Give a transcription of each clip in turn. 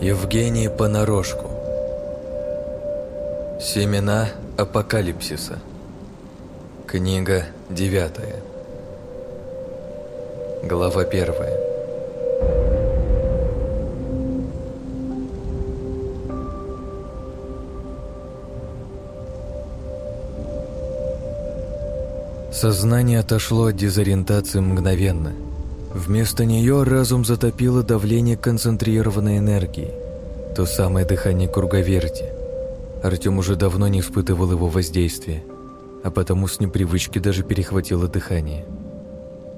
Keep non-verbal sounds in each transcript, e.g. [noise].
Евгений Понарошку Семена апокалипсиса. Книга девятая. Глава первая. Сознание отошло от дезориентации мгновенно. Вместо нее разум затопило давление концентрированной энергии. То самое дыхание круговерти. Артем уже давно не испытывал его воздействия, а потому с непривычки даже перехватило дыхание.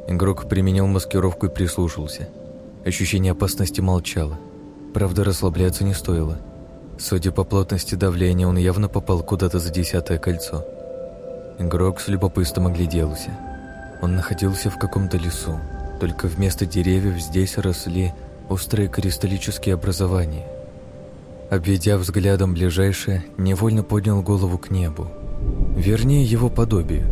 Игрок применил маскировку и прислушался. Ощущение опасности молчало. Правда, расслабляться не стоило. Судя по плотности давления, он явно попал куда-то за десятое кольцо. Игрок с любопытством огляделся. Он находился в каком-то лесу, только вместо деревьев здесь росли острые кристаллические образования. Обведя взглядом ближайшее, невольно поднял голову к небу. Вернее, его подобие.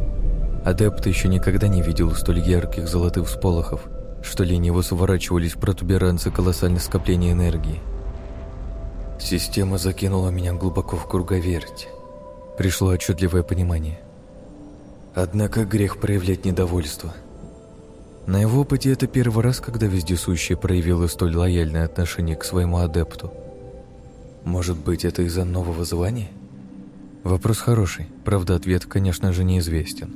Адепт еще никогда не видел столь ярких золотых всполохов, что лениво сворачивались протуберанцы колоссальных скоплений энергии. Система закинула меня глубоко в круговерть. Пришло отчетливое понимание. Однако грех проявлять недовольство. На его опыте это первый раз, когда вездесущий проявила столь лояльное отношение к своему адепту. Может быть, это из-за нового звания? Вопрос хороший, правда, ответ, конечно же, неизвестен.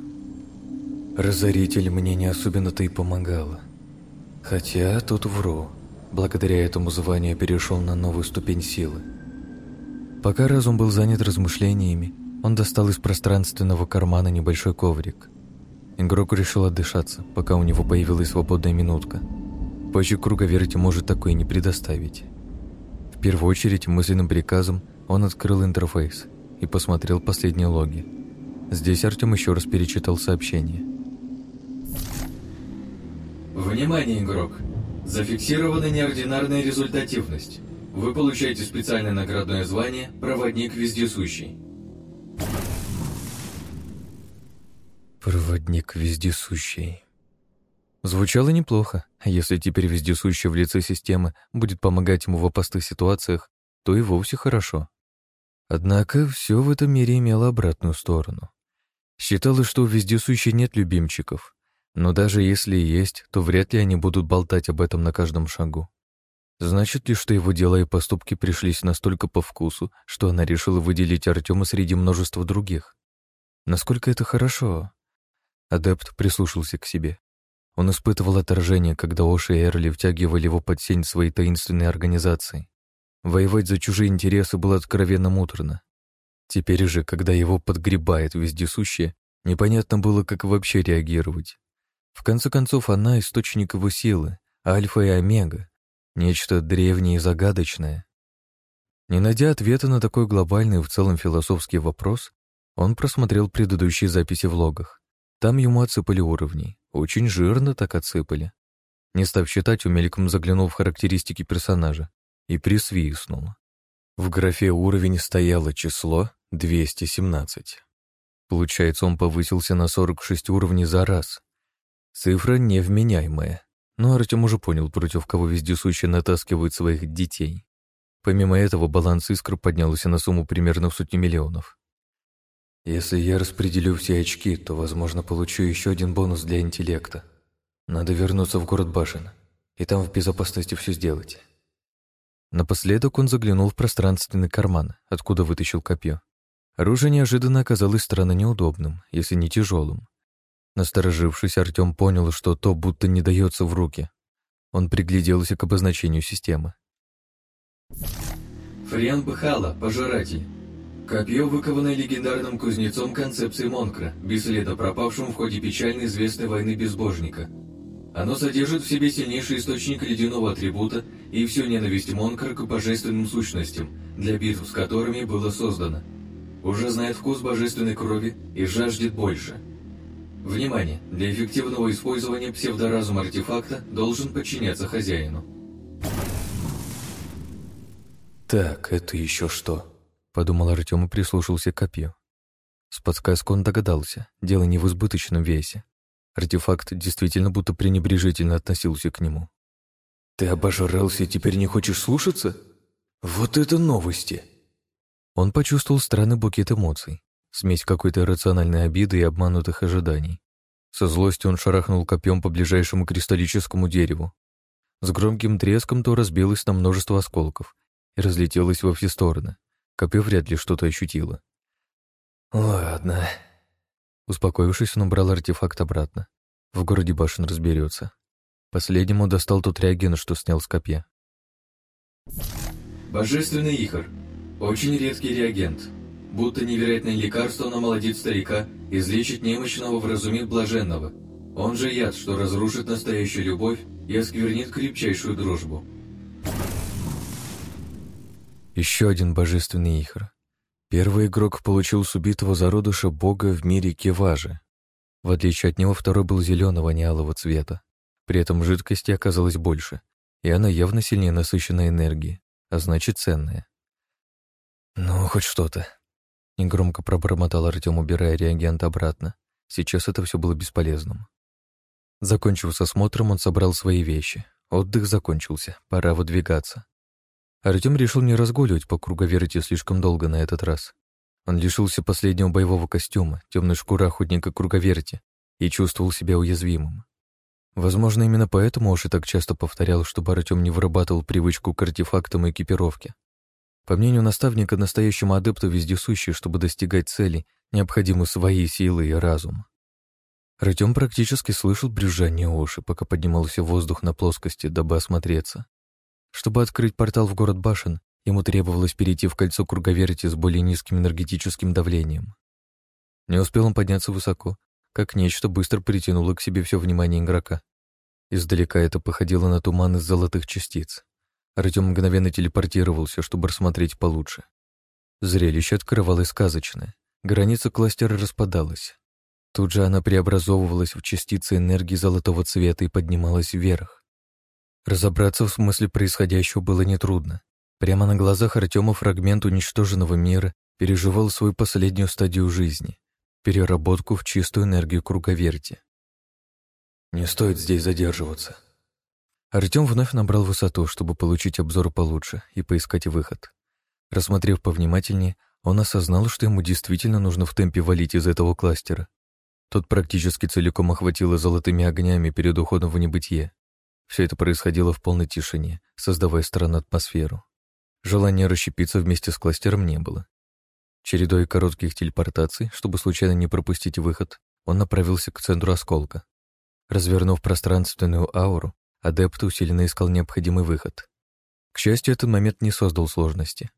Разоритель мне не особенно-то и помогала. Хотя тут вру. Благодаря этому званию перешел на новую ступень силы. Пока разум был занят размышлениями, он достал из пространственного кармана небольшой коврик. Игрок решил отдышаться, пока у него появилась свободная минутка. Позже круговерти может такое не предоставить. В первую очередь мысленным приказом он открыл интерфейс и посмотрел последние логи. Здесь Артем еще раз перечитал сообщение. Внимание, игрок! Зафиксирована неординарная результативность. Вы получаете специальное наградное звание «Проводник вездесущий». Проводник вездесущий. Звучало неплохо, если теперь вездесущий в лице системы будет помогать ему в опасных ситуациях, то и вовсе хорошо. Однако все в этом мире имело обратную сторону. Считалось, что у вездесущей нет любимчиков, но даже если и есть, то вряд ли они будут болтать об этом на каждом шагу. Значит ли, что его дела и поступки пришлись настолько по вкусу, что она решила выделить Артема среди множества других? Насколько это хорошо? Адепт прислушался к себе. Он испытывал отторжение, когда Оши и Эрли втягивали его под сень своей таинственной организации. Воевать за чужие интересы было откровенно муторно. Теперь же, когда его подгребает вездесущее, непонятно было, как вообще реагировать. В конце концов, она — источник его силы, альфа и омега, нечто древнее и загадочное. Не найдя ответа на такой глобальный в целом философский вопрос, он просмотрел предыдущие записи в логах. Там ему отсыпали уровни. Очень жирно так отсыпали. Не став считать, умеликом заглянул в характеристики персонажа и присвистнул. В графе «Уровень» стояло число 217. Получается, он повысился на 46 уровней за раз. Цифра невменяемая. Но Артем уже понял, против кого вездесущие натаскивают своих детей. Помимо этого, баланс искр поднялся на сумму примерно в сотню миллионов. Если я распределю все очки, то, возможно, получу еще один бонус для интеллекта. Надо вернуться в город Башен, и там в безопасности все сделать. Напоследок он заглянул в пространственный карман, откуда вытащил копье. Оружие неожиданно оказалось странно неудобным, если не тяжелым. Насторожившись, Артем понял, что то будто не дается в руки. Он пригляделся к обозначению системы. Фриан Бхала, пожиратель. Копье, выкованное легендарным кузнецом концепции Монкра, бесследно пропавшим в ходе печально известной войны Безбожника. Оно содержит в себе сильнейший источник ледяного атрибута и всю ненависть Монкра к божественным сущностям, для битв с которыми было создано. Уже знает вкус божественной крови и жаждет больше. Внимание! Для эффективного использования псевдоразум артефакта должен подчиняться хозяину. Так, это еще что? Подумал Артем и прислушался к копью. С подсказкой он догадался, дело не в избыточном весе. Артефакт действительно будто пренебрежительно относился к нему. «Ты обожрался и теперь не хочешь слушаться? Вот это новости! Он почувствовал странный букет эмоций, смесь какой-то рациональной обиды и обманутых ожиданий. Со злостью он шарахнул копьем по ближайшему кристаллическому дереву. С громким треском то разбилось на множество осколков и разлетелось во все стороны. Копье вряд ли что-то ощутило. «Ладно». Успокоившись, он убрал артефакт обратно. В городе башен разберется. Последнему достал тот реагент, что снял с копья. Божественный ихор. Очень редкий реагент. Будто невероятное лекарство намолодит старика, излечит немощного, вразумит блаженного. Он же яд, что разрушит настоящую любовь и осквернит крепчайшую дружбу. Еще один божественный ихр. Первый игрок получил с убитого зародыша бога в мире Кеважи. В отличие от него, второй был зеленого, а не алого цвета. При этом жидкости оказалось больше, и она явно сильнее насыщенной энергии, а значит ценная. «Ну, хоть что-то», — негромко пробормотал Артем, убирая реагент обратно. Сейчас это все было бесполезным. Закончив с осмотром, он собрал свои вещи. Отдых закончился, пора выдвигаться. Артем решил не разгуливать по круговерти слишком долго на этот раз. Он лишился последнего боевого костюма, темной шкуры охотника круговерти, и чувствовал себя уязвимым. Возможно, именно поэтому Оши так часто повторял, чтобы Артем не вырабатывал привычку к артефактам и экипировке. По мнению наставника, настоящему адепту вездесущий, чтобы достигать цели, необходимы свои силы и разум. Артем практически слышал брюзжание Оши, пока поднимался в воздух на плоскости, дабы осмотреться. Чтобы открыть портал в город башен, ему требовалось перейти в кольцо круговерти с более низким энергетическим давлением. Не успел он подняться высоко, как нечто быстро притянуло к себе все внимание игрока. Издалека это походило на туман из золотых частиц. Артем мгновенно телепортировался, чтобы рассмотреть получше. Зрелище открывалось сказочное. Граница кластера распадалась. Тут же она преобразовывалась в частицы энергии золотого цвета и поднималась вверх. Разобраться в смысле происходящего было нетрудно. Прямо на глазах Артема фрагмент уничтоженного мира переживал свою последнюю стадию жизни — переработку в чистую энергию круговерти. «Не стоит здесь задерживаться». Артем вновь набрал высоту, чтобы получить обзор получше и поискать выход. Рассмотрев повнимательнее, он осознал, что ему действительно нужно в темпе валить из этого кластера. Тот практически целиком охватило золотыми огнями перед уходом в небытие. Все это происходило в полной тишине, создавая странную атмосферу. Желания расщепиться вместе с кластером не было. Чередой коротких телепортаций, чтобы случайно не пропустить выход, он направился к центру осколка. Развернув пространственную ауру, адепт усиленно искал необходимый выход. К счастью, этот момент не создал сложности.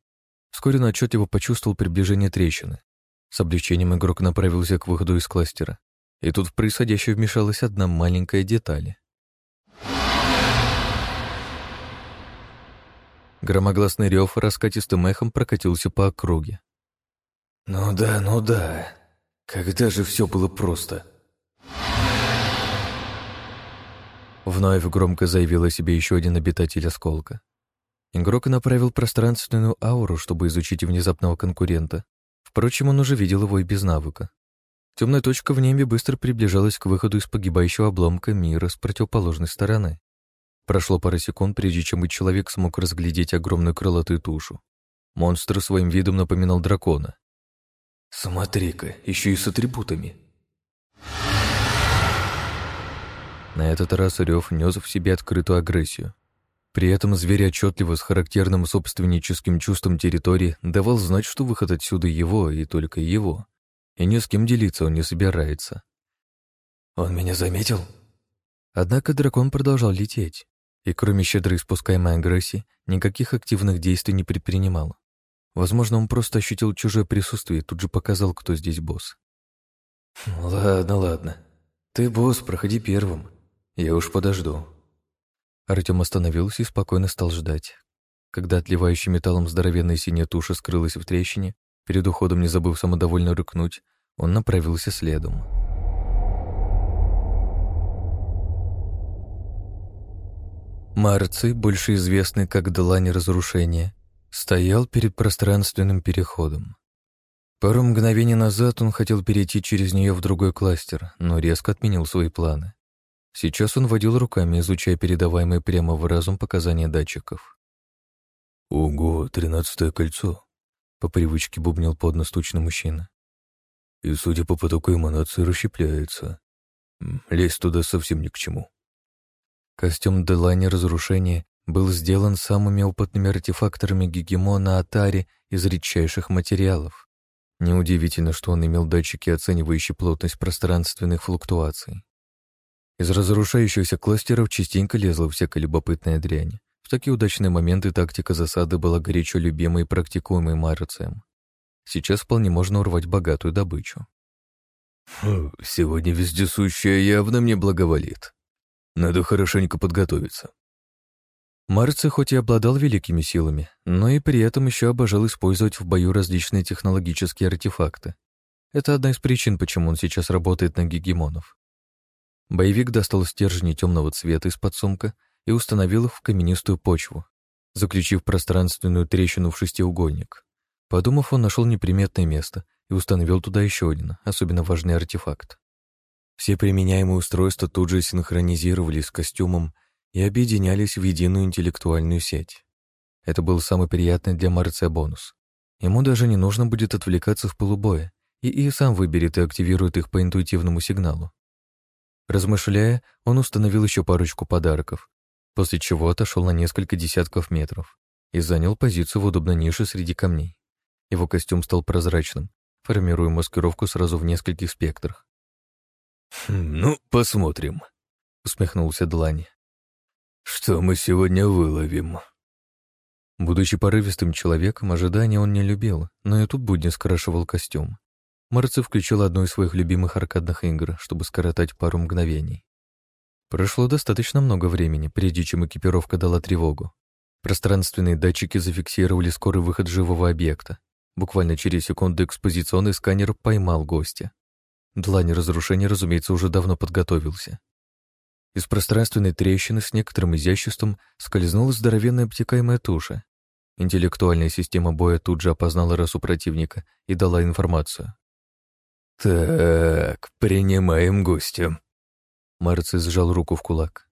Вскоре он отчетливо почувствовал приближение трещины. С облегчением игрок направился к выходу из кластера. И тут в происходящее вмешалась одна маленькая деталь. Громогласный рев раскатистым эхом прокатился по округе. «Ну да, ну да. Когда же все было просто?» Вновь громко заявил о себе еще один обитатель осколка. Игрок направил пространственную ауру, чтобы изучить внезапного конкурента. Впрочем, он уже видел его и без навыка. Темная точка в небе быстро приближалась к выходу из погибающего обломка мира с противоположной стороны. Прошло пара секунд, прежде чем и человек смог разглядеть огромную крылатую тушу. Монстр своим видом напоминал дракона. «Смотри-ка, еще и с атрибутами!» На этот раз рев нес в себе открытую агрессию. При этом зверь отчетливо с характерным собственническим чувством территории давал знать, что выход отсюда его и только его. И ни с кем делиться он не собирается. «Он меня заметил?» Однако дракон продолжал лететь и кроме щедрой испускаемой агрессии никаких активных действий не предпринимал. Возможно, он просто ощутил чужое присутствие и тут же показал, кто здесь босс. «Ладно, ладно. Ты босс, проходи первым. Я уж подожду». Артем остановился и спокойно стал ждать. Когда отливающий металлом здоровенная синяя туша скрылась в трещине, перед уходом не забыв самодовольно рыкнуть, он направился следом. Марций, больше известный как Длань Разрушения, стоял перед пространственным переходом. Пару мгновений назад он хотел перейти через нее в другой кластер, но резко отменил свои планы. Сейчас он водил руками, изучая передаваемые прямо в разум показания датчиков. Ого, тринадцатое кольцо. По привычке бубнил под нос тучный мужчина. И, судя по потоку эманации, расщепляется. Лезть туда совсем ни к чему. Костюм Делани разрушения был сделан самыми опытными артефакторами Гегемона Атари из редчайших материалов. Неудивительно, что он имел датчики, оценивающие плотность пространственных флуктуаций. Из разрушающихся кластеров частенько лезла всякая любопытная дрянь. В такие удачные моменты тактика засады была горячо любимой и практикуемой Марцием. Сейчас вполне можно урвать богатую добычу. Сегодня вездесущая явно мне благоволит. Надо хорошенько подготовиться. Марци хоть и обладал великими силами, но и при этом еще обожал использовать в бою различные технологические артефакты. Это одна из причин, почему он сейчас работает на гегемонов. Боевик достал стержни темного цвета из-под сумка и установил их в каменистую почву, заключив пространственную трещину в шестиугольник. Подумав, он нашел неприметное место и установил туда еще один, особенно важный артефакт. Все применяемые устройства тут же синхронизировались с костюмом и объединялись в единую интеллектуальную сеть. Это был самый приятный для Марция бонус. Ему даже не нужно будет отвлекаться в полубое, и и сам выберет и активирует их по интуитивному сигналу. Размышляя, он установил еще парочку подарков, после чего отошел на несколько десятков метров и занял позицию в удобной нише среди камней. Его костюм стал прозрачным, формируя маскировку сразу в нескольких спектрах. «Хм, «Ну, посмотрим», — усмехнулся Длань. «Что мы сегодня выловим?» Будучи порывистым человеком, ожидания он не любил, но и тут будни скрашивал костюм. Марци включил одну из своих любимых аркадных игр, чтобы скоротать пару мгновений. Прошло достаточно много времени, прежде чем экипировка дала тревогу. Пространственные датчики зафиксировали скорый выход живого объекта. Буквально через секунду экспозиционный сканер поймал гостя. Длань разрушения, разумеется, уже давно подготовился. Из пространственной трещины с некоторым изяществом скользнула здоровенная обтекаемая туша. Интеллектуальная система боя тут же опознала расу противника и дала информацию. «Так, принимаем гостя». Марций сжал руку в кулак.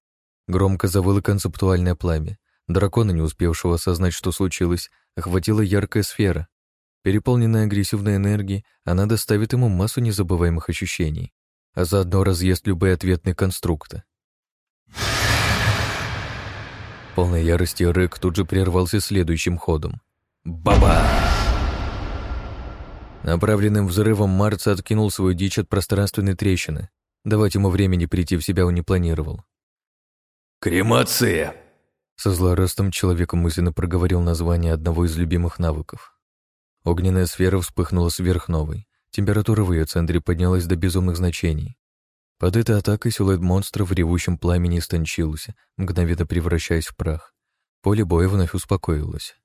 Громко завыло концептуальное пламя. Дракона, не успевшего осознать, что случилось, охватила яркая сфера. Переполненная агрессивной энергией, она доставит ему массу незабываемых ощущений, а заодно разъест любые ответные конструкты. Полной ярости Рэк тут же прервался следующим ходом. Баба! Направленным взрывом Марца откинул свою дичь от пространственной трещины. Давать ему времени прийти в себя он не планировал. «Кремация!» Со злорастом человеком мысленно проговорил название одного из любимых навыков. Огненная сфера вспыхнула сверхновой. Температура в ее центре поднялась до безумных значений. Под этой атакой силуэт монстра в ревущем пламени истончился, мгновенно превращаясь в прах. Поле боя вновь успокоилось.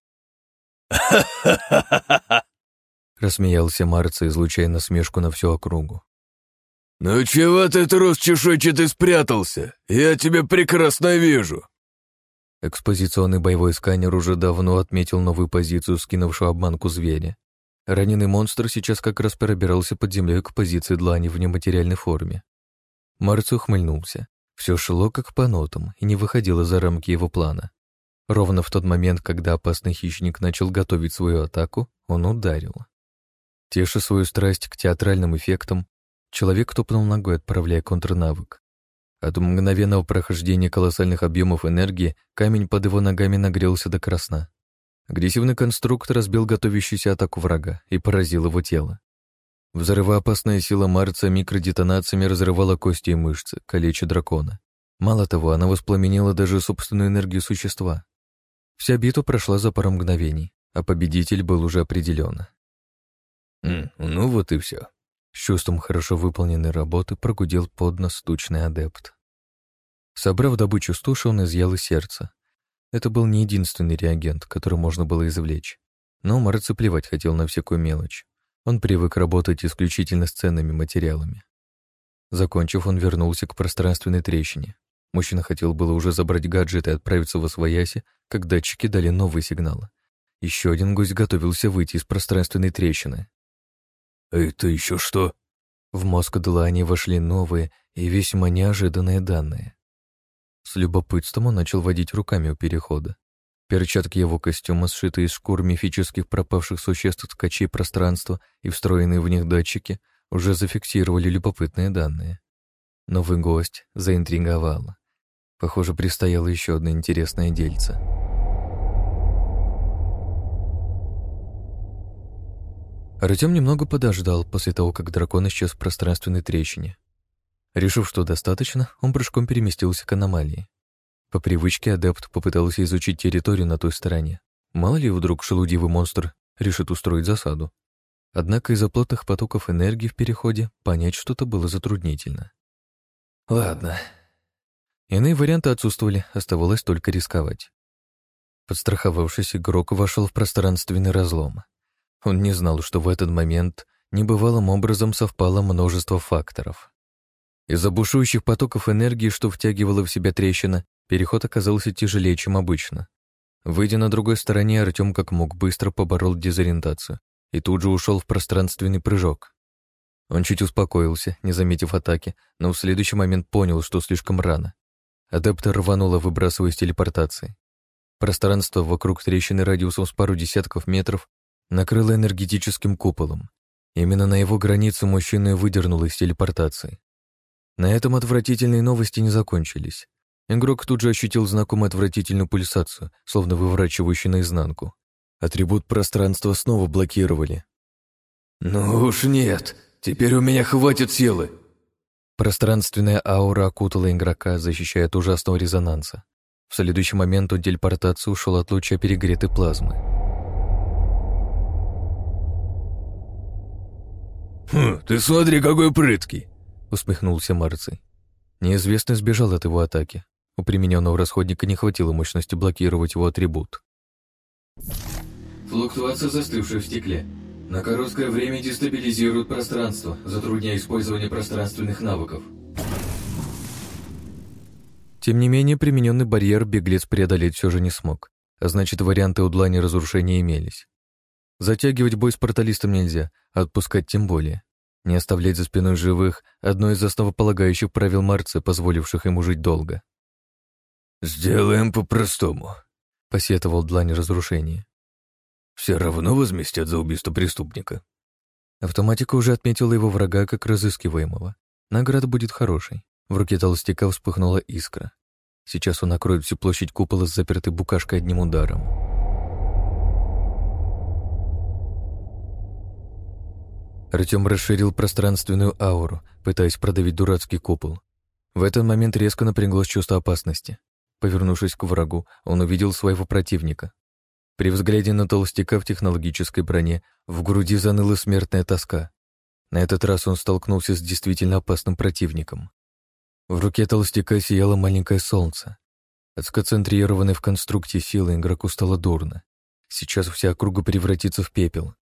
[laughs] Рассмеялся Марца, излучая насмешку на всю округу. «Ну чего ты, трус чешуйчатый, спрятался? Я тебя прекрасно вижу!» Экспозиционный боевой сканер уже давно отметил новую позицию скинувшего обманку зверя. Раненый монстр сейчас как раз пробирался под землей к позиции длани в нематериальной форме. Марц ухмыльнулся. Все шло как по нотам и не выходило за рамки его плана. Ровно в тот момент, когда опасный хищник начал готовить свою атаку, он ударил. Теша свою страсть к театральным эффектам, человек топнул ногой, отправляя контрнавык. От мгновенного прохождения колоссальных объемов энергии камень под его ногами нагрелся до красна. Агрессивный конструкт разбил готовящуюся атаку врага и поразил его тело. Взрывоопасная сила Марца микродетонациями разрывала кости и мышцы, калеча дракона. Мало того, она воспламенила даже собственную энергию существа. Вся битва прошла за пару мгновений, а победитель был уже определен. «Ну вот и все», — с чувством хорошо выполненной работы прогудел под нос тучный адепт. Собрав добычу с туши, он изъял из сердца. Это был не единственный реагент, который можно было извлечь. Но Марц плевать хотел на всякую мелочь. Он привык работать исключительно с ценными материалами. Закончив, он вернулся к пространственной трещине. Мужчина хотел было уже забрать гаджет и отправиться в Освояси, как датчики дали новый сигнал. Еще один гость готовился выйти из пространственной трещины. «Это еще что?» В мозг Длани вошли новые и весьма неожиданные данные. С любопытством он начал водить руками у перехода. Перчатки его костюма, сшитые из шкур мифических пропавших существ ткачей пространства и встроенные в них датчики, уже зафиксировали любопытные данные. Новый гость заинтриговал. Похоже, предстояло еще одно интересное дельце. Артем немного подождал после того, как дракон исчез в пространственной трещине. Решив, что достаточно, он прыжком переместился к аномалии. По привычке адепт попытался изучить территорию на той стороне. Мало ли вдруг шелудивый монстр решит устроить засаду. Однако из-за плотных потоков энергии в переходе понять что-то было затруднительно. Ладно. Иные варианты отсутствовали, оставалось только рисковать. Подстраховавшись, игрок вошел в пространственный разлом. Он не знал, что в этот момент небывалым образом совпало множество факторов. Из-за бушующих потоков энергии, что втягивала в себя трещина, переход оказался тяжелее, чем обычно. Выйдя на другой стороне, Артем как мог быстро поборол дезориентацию и тут же ушел в пространственный прыжок. Он чуть успокоился, не заметив атаки, но в следующий момент понял, что слишком рано. Адепта рвануло, выбрасывая из телепортации. Пространство вокруг трещины радиусом с пару десятков метров накрыло энергетическим куполом. Именно на его границе мужчина и из телепортации. На этом отвратительные новости не закончились. Игрок тут же ощутил знакомую отвратительную пульсацию, словно выворачивающую наизнанку. Атрибут пространства снова блокировали. «Ну уж нет, теперь у меня хватит силы!» Пространственная аура окутала игрока, защищая от ужасного резонанса. В следующий момент он телепортации ушел от луча перегретой плазмы. «Хм, ты смотри, какой прыткий!» — усмехнулся Марций. Неизвестный сбежал от его атаки. У примененного расходника не хватило мощности блокировать его атрибут. Флуктуация застывшей в стекле. На короткое время дестабилизирует пространство, затрудняя использование пространственных навыков. Тем не менее, примененный барьер беглец преодолеть все же не смог, а значит, варианты удлани разрушения имелись. Затягивать бой с порталистом нельзя, а отпускать тем более. Не оставлять за спиной живых — одно из основополагающих правил Марца, позволивших ему жить долго. «Сделаем по-простому», — посетовал длань разрушения. «Все равно возместят за убийство преступника». Автоматика уже отметила его врага как разыскиваемого. Награда будет хорошей. В руке толстяка вспыхнула искра. Сейчас он накроет всю площадь купола с запертой букашкой одним ударом. Артем расширил пространственную ауру, пытаясь продавить дурацкий купол. В этот момент резко напряглось чувство опасности. Повернувшись к врагу, он увидел своего противника. При взгляде на толстяка в технологической броне в груди заныла смертная тоска. На этот раз он столкнулся с действительно опасным противником. В руке толстяка сияло маленькое солнце. От сконцентрированной в конструкте силы игроку стало дурно. Сейчас вся округа превратится в пепел.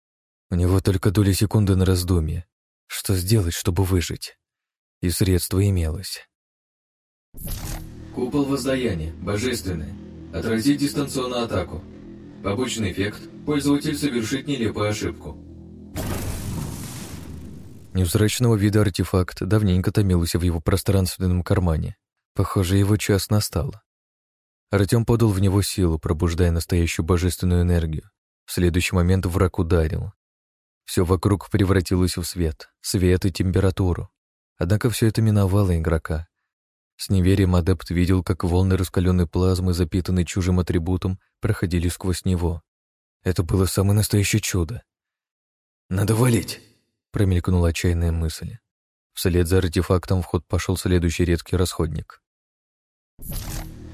У него только доли секунды на раздумье. Что сделать, чтобы выжить? И средство имелось. Купол воздаяния. Божественное. Отразить дистанционную атаку. Побочный эффект. Пользователь совершит нелепую ошибку. Невзрачного вида артефакт давненько томился в его пространственном кармане. Похоже, его час настал. Артем подал в него силу, пробуждая настоящую божественную энергию. В следующий момент враг ударил. Все вокруг превратилось в свет, свет и температуру. Однако все это миновало игрока. С неверием адепт видел, как волны раскаленной плазмы, запитанной чужим атрибутом, проходили сквозь него. Это было самое настоящее чудо. «Надо валить!» — промелькнула отчаянная мысль. Вслед за артефактом в ход пошел следующий редкий расходник.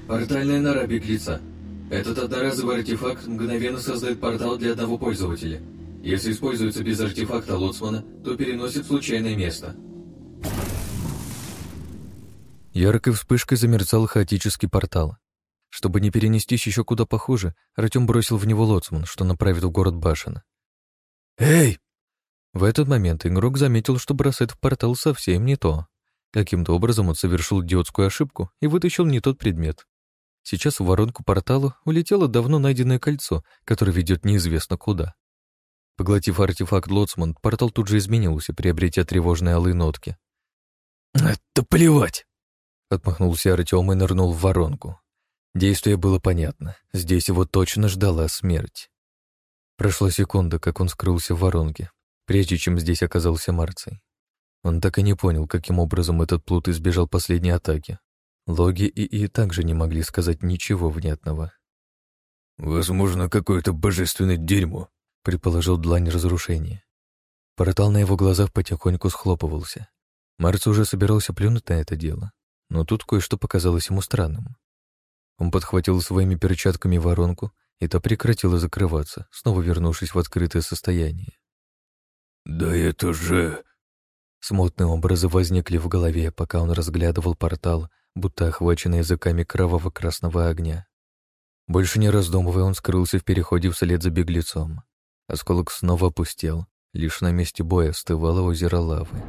Портальная нора беглеца. Этот одноразовый артефакт мгновенно создает портал для одного пользователя. Если используется без артефакта лоцмана, то переносит в случайное место. Яркой вспышкой замерцал хаотический портал. Чтобы не перенестись еще куда похуже, Артем бросил в него лоцман, что направит в город Башина. «Эй!» В этот момент игрок заметил, что бросает в портал совсем не то. Каким-то образом он совершил идиотскую ошибку и вытащил не тот предмет. Сейчас в воронку портала улетело давно найденное кольцо, которое ведет неизвестно куда. Поглотив артефакт Лоцман, портал тут же изменился, приобретя тревожные алые нотки. «Это плевать!» Отмахнулся Артем и нырнул в воронку. Действие было понятно. Здесь его точно ждала смерть. Прошла секунда, как он скрылся в воронке, прежде чем здесь оказался Марций. Он так и не понял, каким образом этот плут избежал последней атаки. Логи и И также не могли сказать ничего внятного. «Возможно, какое-то божественное дерьмо», — предположил длань разрушения. Портал на его глазах потихоньку схлопывался. Марц уже собирался плюнуть на это дело, но тут кое-что показалось ему странным. Он подхватил своими перчатками воронку, и та прекратила закрываться, снова вернувшись в открытое состояние. «Да это же...» Смутные образы возникли в голове, пока он разглядывал портал, будто охваченный языками кроваво-красного огня. Больше не раздумывая, он скрылся в переходе вслед за беглецом. Осколок снова опустел, лишь на месте боя остывало озеро лавы.